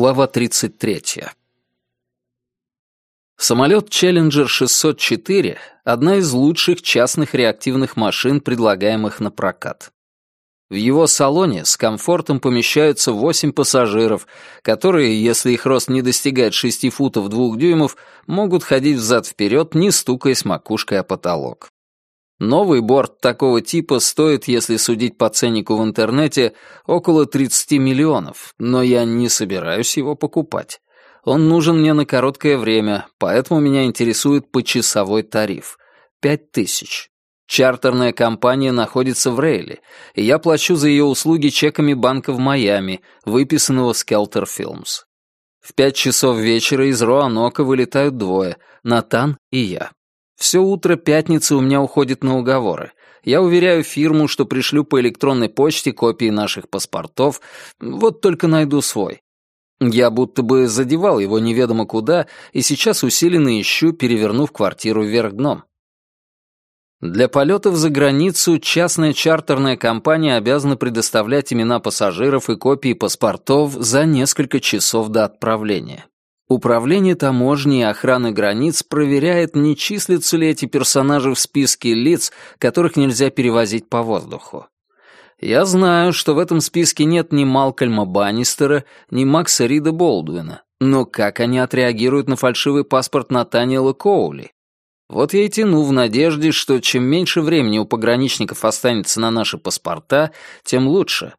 Глава 33. Самолет Challenger 604 — одна из лучших частных реактивных машин, предлагаемых на прокат. В его салоне с комфортом помещаются 8 пассажиров, которые, если их рост не достигает 6 футов 2 дюймов, могут ходить взад-вперед, не стукаясь макушкой о потолок. Новый борт такого типа стоит, если судить по ценнику в интернете, около 30 миллионов, но я не собираюсь его покупать. Он нужен мне на короткое время, поэтому меня интересует почасовой тариф. Пять тысяч. Чартерная компания находится в Рейле, и я плачу за ее услуги чеками банка в Майами, выписанного Skelter Films. В пять часов вечера из Роанока вылетают двое — Натан и я. Все утро пятницы у меня уходит на уговоры. Я уверяю фирму, что пришлю по электронной почте копии наших паспортов, вот только найду свой. Я будто бы задевал его неведомо куда, и сейчас усиленно ищу, перевернув квартиру вверх дном. Для полетов за границу частная чартерная компания обязана предоставлять имена пассажиров и копии паспортов за несколько часов до отправления. Управление таможни и охраны границ проверяет, не числятся ли эти персонажи в списке лиц, которых нельзя перевозить по воздуху. Я знаю, что в этом списке нет ни Малкольма Баннистера, ни Макса Рида Болдуина, но как они отреагируют на фальшивый паспорт Натаниэла Коули? Вот я и тяну в надежде, что чем меньше времени у пограничников останется на наши паспорта, тем лучше.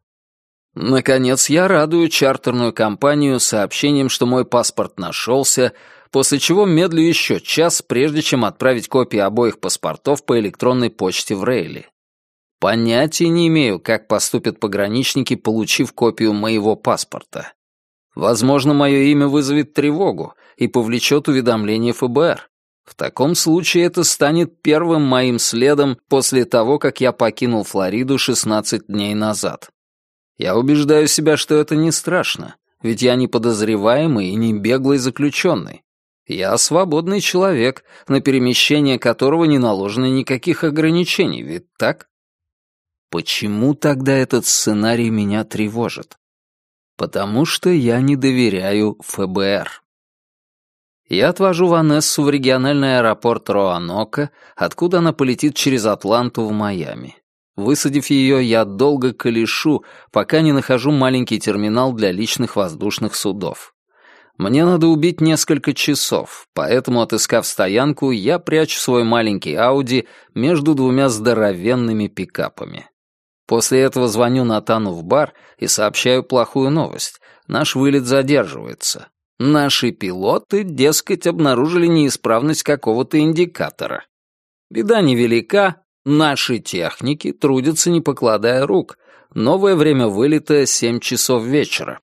Наконец, я радую чартерную компанию сообщением, что мой паспорт нашелся, после чего медлю еще час, прежде чем отправить копии обоих паспортов по электронной почте в Рейли. Понятия не имею, как поступят пограничники, получив копию моего паспорта. Возможно, мое имя вызовет тревогу и повлечет уведомление ФБР. В таком случае это станет первым моим следом после того, как я покинул Флориду 16 дней назад. Я убеждаю себя, что это не страшно, ведь я не подозреваемый и не беглый заключенный. Я свободный человек, на перемещение которого не наложено никаких ограничений, ведь так? Почему тогда этот сценарий меня тревожит? Потому что я не доверяю ФБР. Я отвожу Ванессу в региональный аэропорт Роанока, откуда она полетит через Атланту в Майами. Высадив ее, я долго колешу, пока не нахожу маленький терминал для личных воздушных судов. Мне надо убить несколько часов, поэтому, отыскав стоянку, я прячу свой маленький Ауди между двумя здоровенными пикапами. После этого звоню Натану в бар и сообщаю плохую новость. Наш вылет задерживается. Наши пилоты, дескать, обнаружили неисправность какого-то индикатора. Беда невелика, Наши техники трудятся не покладая рук. Новое время вылета — 7 часов вечера.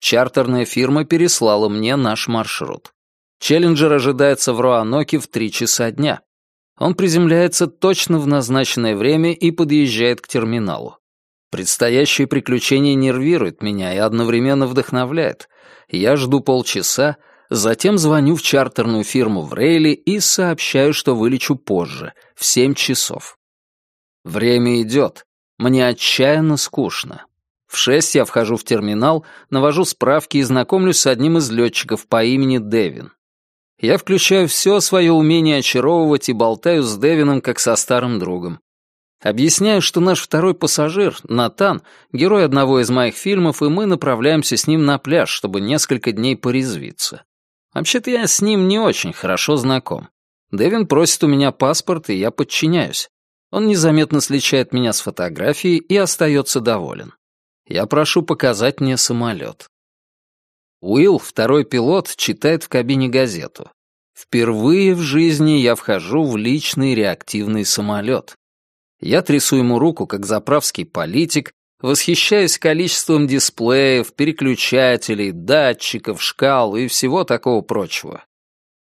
Чартерная фирма переслала мне наш маршрут. Челленджер ожидается в Роаноке в 3 часа дня. Он приземляется точно в назначенное время и подъезжает к терминалу. Предстоящее приключение нервирует меня и одновременно вдохновляет. Я жду полчаса, Затем звоню в чартерную фирму в Рейли и сообщаю, что вылечу позже, в семь часов. Время идет. Мне отчаянно скучно. В шесть я вхожу в терминал, навожу справки и знакомлюсь с одним из летчиков по имени Дэвин. Я включаю все свое умение очаровывать и болтаю с Дэвином, как со старым другом. Объясняю, что наш второй пассажир, Натан, герой одного из моих фильмов, и мы направляемся с ним на пляж, чтобы несколько дней порезвиться. Вообще-то я с ним не очень хорошо знаком. Дэвин просит у меня паспорт, и я подчиняюсь. Он незаметно сличает меня с фотографией и остается доволен. Я прошу показать мне самолет. Уилл, второй пилот, читает в кабине газету. Впервые в жизни я вхожу в личный реактивный самолет. Я трясу ему руку, как заправский политик, восхищаясь количеством дисплеев, переключателей, датчиков, шкал и всего такого прочего.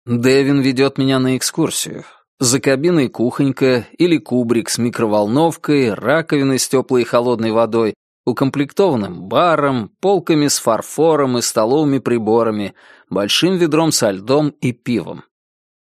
Дэвин ведет меня на экскурсию. За кабиной кухонька или кубрик с микроволновкой, раковиной с теплой и холодной водой, укомплектованным баром, полками с фарфором и столовыми приборами, большим ведром со льдом и пивом.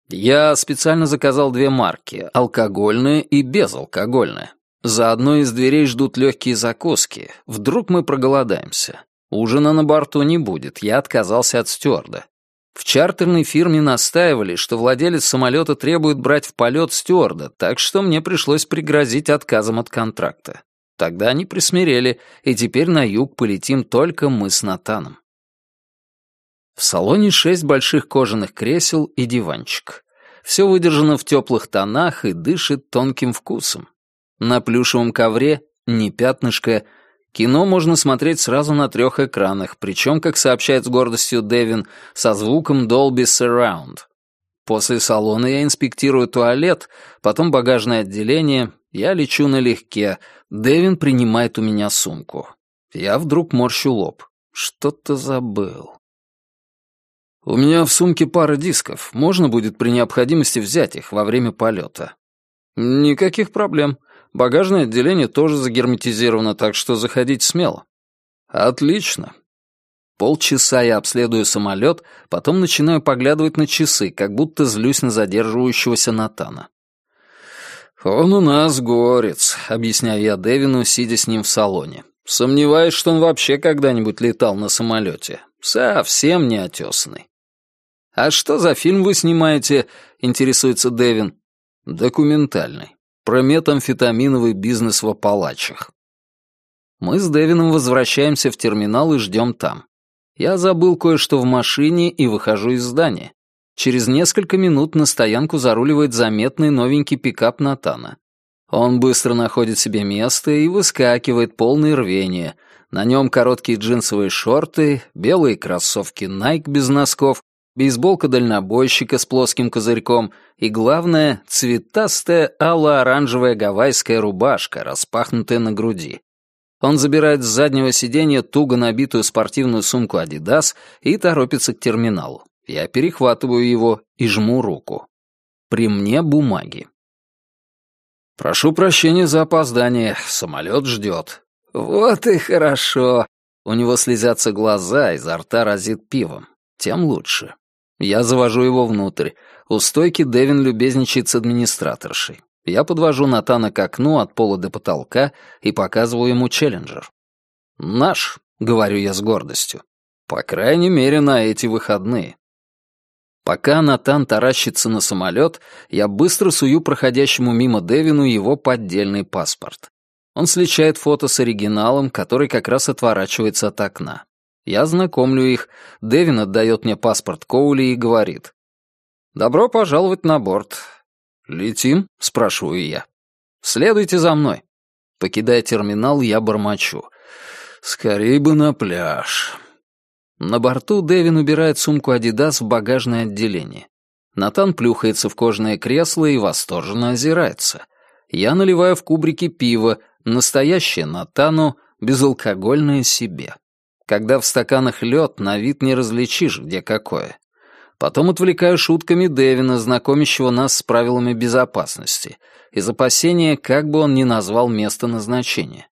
Я специально заказал две марки — алкогольное и безалкогольное. За одной из дверей ждут легкие закуски. Вдруг мы проголодаемся. Ужина на борту не будет, я отказался от стюарда. В чартерной фирме настаивали, что владелец самолета требует брать в полет стюарда, так что мне пришлось пригрозить отказом от контракта. Тогда они присмирели, и теперь на юг полетим только мы с Натаном. В салоне шесть больших кожаных кресел и диванчик. Все выдержано в теплых тонах и дышит тонким вкусом. На плюшевом ковре ни пятнышка. Кино можно смотреть сразу на трех экранах, причем, как сообщает с гордостью Дэвин, со звуком Dolby Surround. После салона я инспектирую туалет, потом багажное отделение, я лечу налегке, Дэвин принимает у меня сумку. Я вдруг морщу лоб. Что-то забыл. У меня в сумке пара дисков. Можно будет при необходимости взять их во время полета. Никаких проблем. Багажное отделение тоже загерметизировано, так что заходить смело. Отлично. Полчаса я обследую самолет, потом начинаю поглядывать на часы, как будто злюсь на задерживающегося Натана. «Он у нас горец», — объясняю я Дэвину, сидя с ним в салоне. «Сомневаюсь, что он вообще когда-нибудь летал на самолете. Совсем неотесанный». «А что за фильм вы снимаете?» — интересуется Дэвин. «Документальный. Про метамфетаминовый бизнес в Апалачах». Мы с Дэвином возвращаемся в терминал и ждем там. Я забыл кое-что в машине и выхожу из здания. Через несколько минут на стоянку заруливает заметный новенький пикап Натана. Он быстро находит себе место и выскакивает полный рвения. На нем короткие джинсовые шорты, белые кроссовки Nike без носков, бейсболка дальнобойщика с плоским козырьком и, главное, цветастая алло-оранжевая гавайская рубашка, распахнутая на груди. Он забирает с заднего сиденья туго набитую спортивную сумку «Адидас» и торопится к терминалу. Я перехватываю его и жму руку. При мне бумаги. «Прошу прощения за опоздание. Самолет ждет». «Вот и хорошо». У него слезятся глаза, изо рта разит пивом. Тем лучше. Я завожу его внутрь. У стойки Дэвин любезничает с администраторшей. Я подвожу Натана к окну от пола до потолка и показываю ему челленджер. «Наш», — говорю я с гордостью. «По крайней мере, на эти выходные». Пока Натан таращится на самолет, я быстро сую проходящему мимо Дэвину его поддельный паспорт. Он сличает фото с оригиналом, который как раз отворачивается от окна. Я знакомлю их, Дэвин отдает мне паспорт Коули и говорит. «Добро пожаловать на борт. «Летим?» — спрашиваю я. «Следуйте за мной». Покидая терминал, я бормочу. «Скорей бы на пляж». На борту Дэвин убирает сумку «Адидас» в багажное отделение. Натан плюхается в кожаное кресло и восторженно озирается. Я наливаю в кубрики пиво, настоящее Натану, безалкогольное себе. Когда в стаканах лед, на вид не различишь, где какое. Потом отвлекаю шутками Дэвина, знакомящего нас с правилами безопасности, из опасения, как бы он ни назвал место назначения.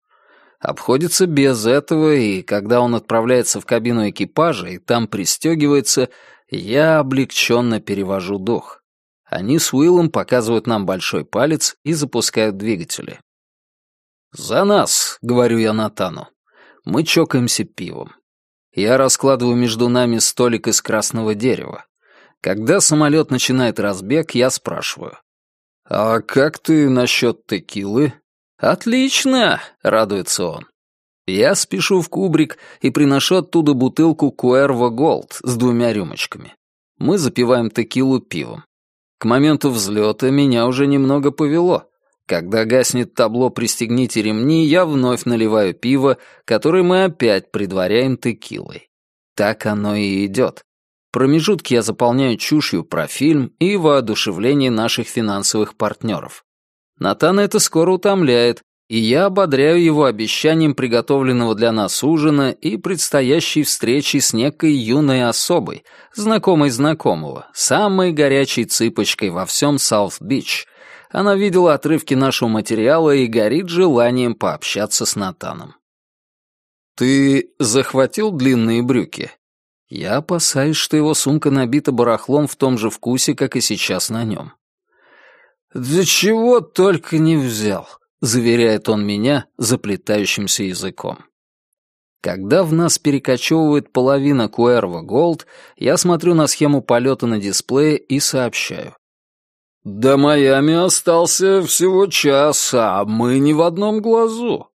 Обходится без этого, и когда он отправляется в кабину экипажа и там пристегивается, я облегченно перевожу дух. Они с Уиллом показывают нам большой палец и запускают двигатели. «За нас!» — говорю я Натану. Мы чокаемся пивом. Я раскладываю между нами столик из красного дерева. Когда самолет начинает разбег, я спрашиваю. «А как ты насчет текилы?» «Отлично!» — радуется он. Я спешу в кубрик и приношу оттуда бутылку Куэрво Голд с двумя рюмочками. Мы запиваем текилу пивом. К моменту взлета меня уже немного повело. Когда гаснет табло «Пристегните ремни», я вновь наливаю пиво, которое мы опять предваряем текилой. Так оно и идет. Промежутки я заполняю чушью про фильм и воодушевление наших финансовых партнеров. Натана это скоро утомляет, и я ободряю его обещанием приготовленного для нас ужина и предстоящей встречи с некой юной особой, знакомой знакомого, самой горячей цыпочкой во всем Саут-Бич. Она видела отрывки нашего материала и горит желанием пообщаться с Натаном. «Ты захватил длинные брюки?» Я опасаюсь, что его сумка набита барахлом в том же вкусе, как и сейчас на нем. «Да чего только не взял», — заверяет он меня заплетающимся языком. Когда в нас перекочевывает половина Куэрва Голд, я смотрю на схему полета на дисплее и сообщаю. «До Майами остался всего час, а мы не в одном глазу».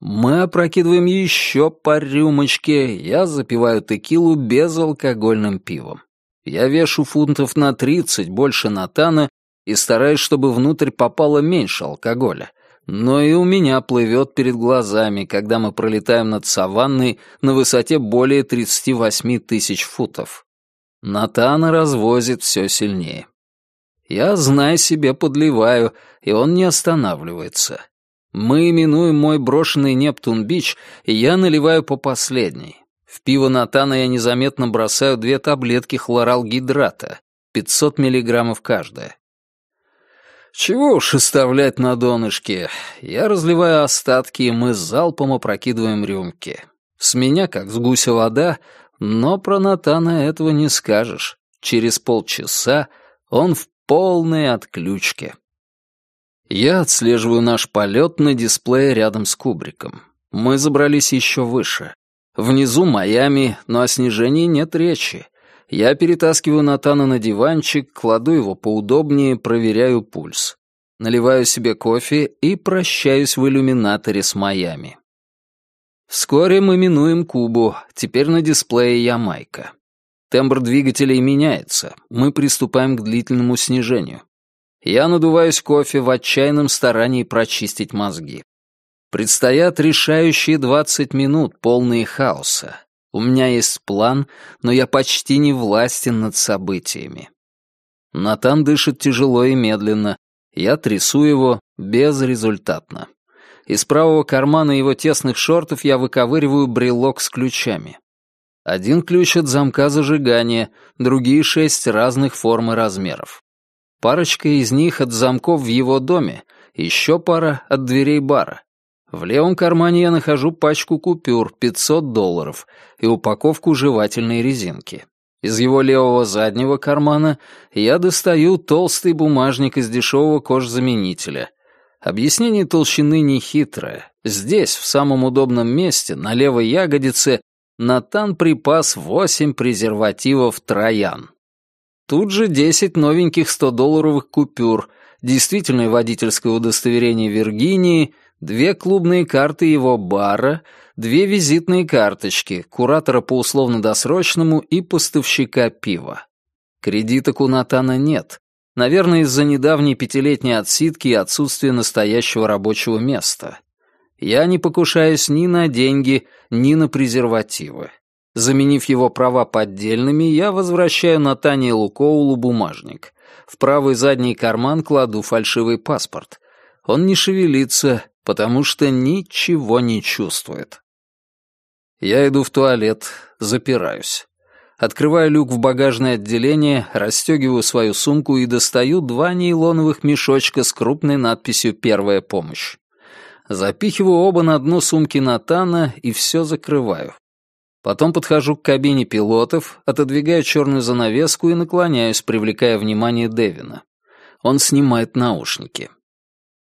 Мы опрокидываем еще по рюмочке, я запиваю текилу безалкогольным пивом. Я вешу фунтов на тридцать больше Натана и стараюсь, чтобы внутрь попало меньше алкоголя. Но и у меня плывет перед глазами, когда мы пролетаем над саванной на высоте более 38 тысяч футов. Натана развозит все сильнее. Я, зная себе, подливаю, и он не останавливается. Мы именуем мой брошенный Нептун-Бич, и я наливаю по последней. В пиво Натана я незаметно бросаю две таблетки хлоралгидрата, 500 миллиграммов каждая. Чего уж оставлять на донышке. Я разливаю остатки, и мы залпом опрокидываем рюмки. С меня как с гуся вода, но про Натана этого не скажешь. Через полчаса он в полной отключке. Я отслеживаю наш полет на дисплее рядом с кубриком. Мы забрались еще выше. Внизу Майами, но о снижении нет речи. Я перетаскиваю Натана на диванчик, кладу его поудобнее, проверяю пульс. Наливаю себе кофе и прощаюсь в иллюминаторе с Майами. Вскоре мы минуем Кубу, теперь на дисплее Ямайка. Тембр двигателей меняется, мы приступаем к длительному снижению. Я надуваюсь кофе в отчаянном старании прочистить мозги. Предстоят решающие 20 минут, полные хаоса. У меня есть план, но я почти не властен над событиями. Натан дышит тяжело и медленно. Я трясу его безрезультатно. Из правого кармана его тесных шортов я выковыриваю брелок с ключами. Один ключ от замка зажигания, другие шесть разных форм и размеров. Парочка из них от замков в его доме, еще пара от дверей бара. В левом кармане я нахожу пачку купюр 500 долларов и упаковку жевательной резинки. Из его левого заднего кармана я достаю толстый бумажник из дешевого кожзаменителя. Объяснение толщины нехитрое. Здесь, в самом удобном месте, на левой ягодице, Натан припас 8 презервативов Троян. Тут же 10 новеньких 100-долларовых купюр, действительное водительское удостоверение Виргинии, две клубные карты его бара, две визитные карточки, куратора по условно-досрочному и поставщика пива. Кредиток у Натана нет. Наверное, из-за недавней пятилетней отсидки и отсутствия настоящего рабочего места. Я не покушаюсь ни на деньги, ни на презервативы. Заменив его права поддельными, я возвращаю Натаниэлу Коулу бумажник. В правый задний карман кладу фальшивый паспорт. Он не шевелится, потому что ничего не чувствует. Я иду в туалет, запираюсь. Открываю люк в багажное отделение, расстегиваю свою сумку и достаю два нейлоновых мешочка с крупной надписью «Первая помощь». Запихиваю оба на дно сумки Натана и все закрываю. Потом подхожу к кабине пилотов, отодвигаю черную занавеску и наклоняюсь, привлекая внимание Дэвина. Он снимает наушники.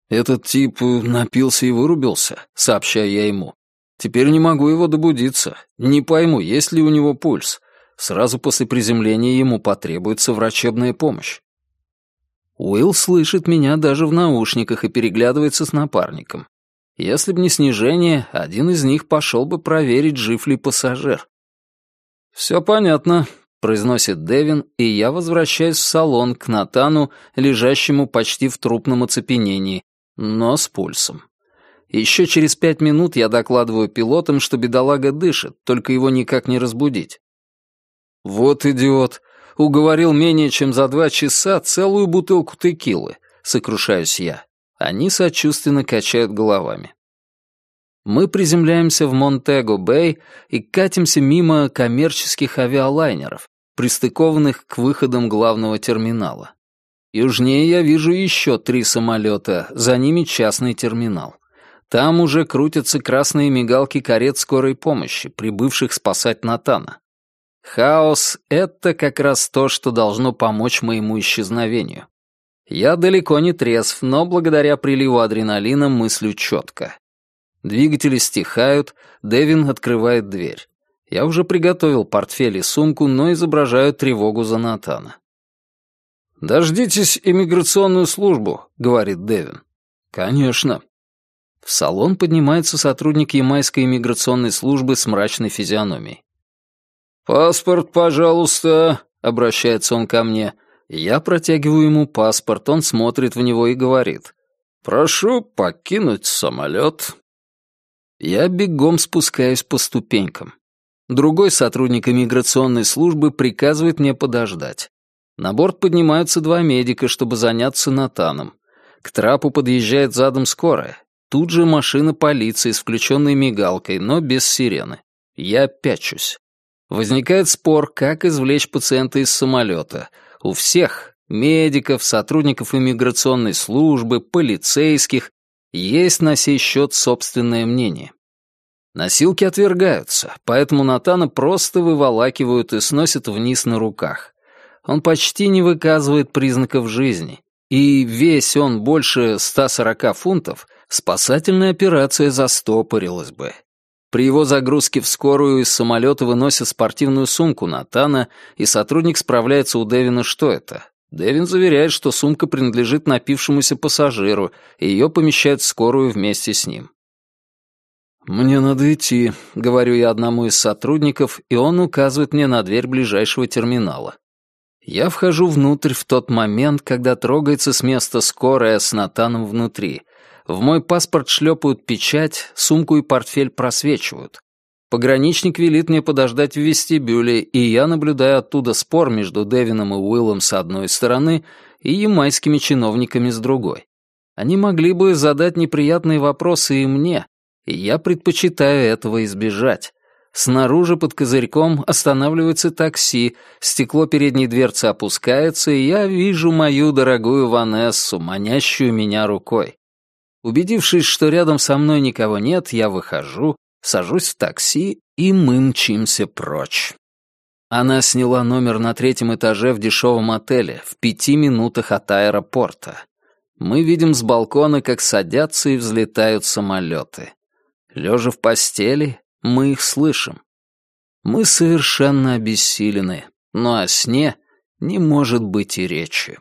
«Этот тип напился и вырубился», — сообщаю я ему. «Теперь не могу его добудиться. Не пойму, есть ли у него пульс. Сразу после приземления ему потребуется врачебная помощь». Уилл слышит меня даже в наушниках и переглядывается с напарником. Если б не снижение, один из них пошел бы проверить, жив ли пассажир. «Все понятно», — произносит Дэвин, и я возвращаюсь в салон к Натану, лежащему почти в трупном оцепенении, но с пульсом. Еще через пять минут я докладываю пилотам, что бедолага дышит, только его никак не разбудить. «Вот идиот! Уговорил менее чем за два часа целую бутылку текилы», — сокрушаюсь я. Они сочувственно качают головами. Мы приземляемся в Монтего-Бэй и катимся мимо коммерческих авиалайнеров, пристыкованных к выходам главного терминала. Южнее я вижу еще три самолета, за ними частный терминал. Там уже крутятся красные мигалки карет скорой помощи, прибывших спасать Натана. Хаос — это как раз то, что должно помочь моему исчезновению. Я далеко не трезв, но благодаря приливу адреналина мыслю четко. Двигатели стихают, Дэвин открывает дверь. Я уже приготовил портфель и сумку, но изображаю тревогу за Натана. «Дождитесь иммиграционную службу», — говорит Дэвин. «Конечно». В салон поднимается сотрудник ямайской иммиграционной службы с мрачной физиономией. «Паспорт, пожалуйста», — обращается он ко мне. Я протягиваю ему паспорт, он смотрит в него и говорит. «Прошу покинуть самолет». Я бегом спускаюсь по ступенькам. Другой сотрудник иммиграционной службы приказывает мне подождать. На борт поднимаются два медика, чтобы заняться Натаном. К трапу подъезжает задом скорая. Тут же машина полиции с включенной мигалкой, но без сирены. Я пячусь. Возникает спор, как извлечь пациента из самолета. У всех, медиков, сотрудников иммиграционной службы, полицейских, есть на сей счет собственное мнение. Носилки отвергаются, поэтому Натана просто выволакивают и сносят вниз на руках. Он почти не выказывает признаков жизни, и весь он больше 140 фунтов, спасательная операция застопорилась бы. При его загрузке в скорую из самолета выносят спортивную сумку Натана, и сотрудник справляется у Дэвина, что это. Дэвин заверяет, что сумка принадлежит напившемуся пассажиру, и ее помещают в скорую вместе с ним. «Мне надо идти», — говорю я одному из сотрудников, и он указывает мне на дверь ближайшего терминала. Я вхожу внутрь в тот момент, когда трогается с места скорая с Натаном внутри. В мой паспорт шлепают печать, сумку и портфель просвечивают. Пограничник велит мне подождать в вестибюле, и я наблюдаю оттуда спор между Дэвином и Уиллом с одной стороны и ямайскими чиновниками с другой. Они могли бы задать неприятные вопросы и мне, и я предпочитаю этого избежать. Снаружи под козырьком останавливается такси, стекло передней дверцы опускается, и я вижу мою дорогую Ванессу, манящую меня рукой. Убедившись, что рядом со мной никого нет, я выхожу, сажусь в такси, и мы мчимся прочь. Она сняла номер на третьем этаже в дешевом отеле, в пяти минутах от аэропорта. Мы видим с балкона, как садятся и взлетают самолеты. Лежа в постели, мы их слышим. Мы совершенно обессилены, но о сне не может быть и речи.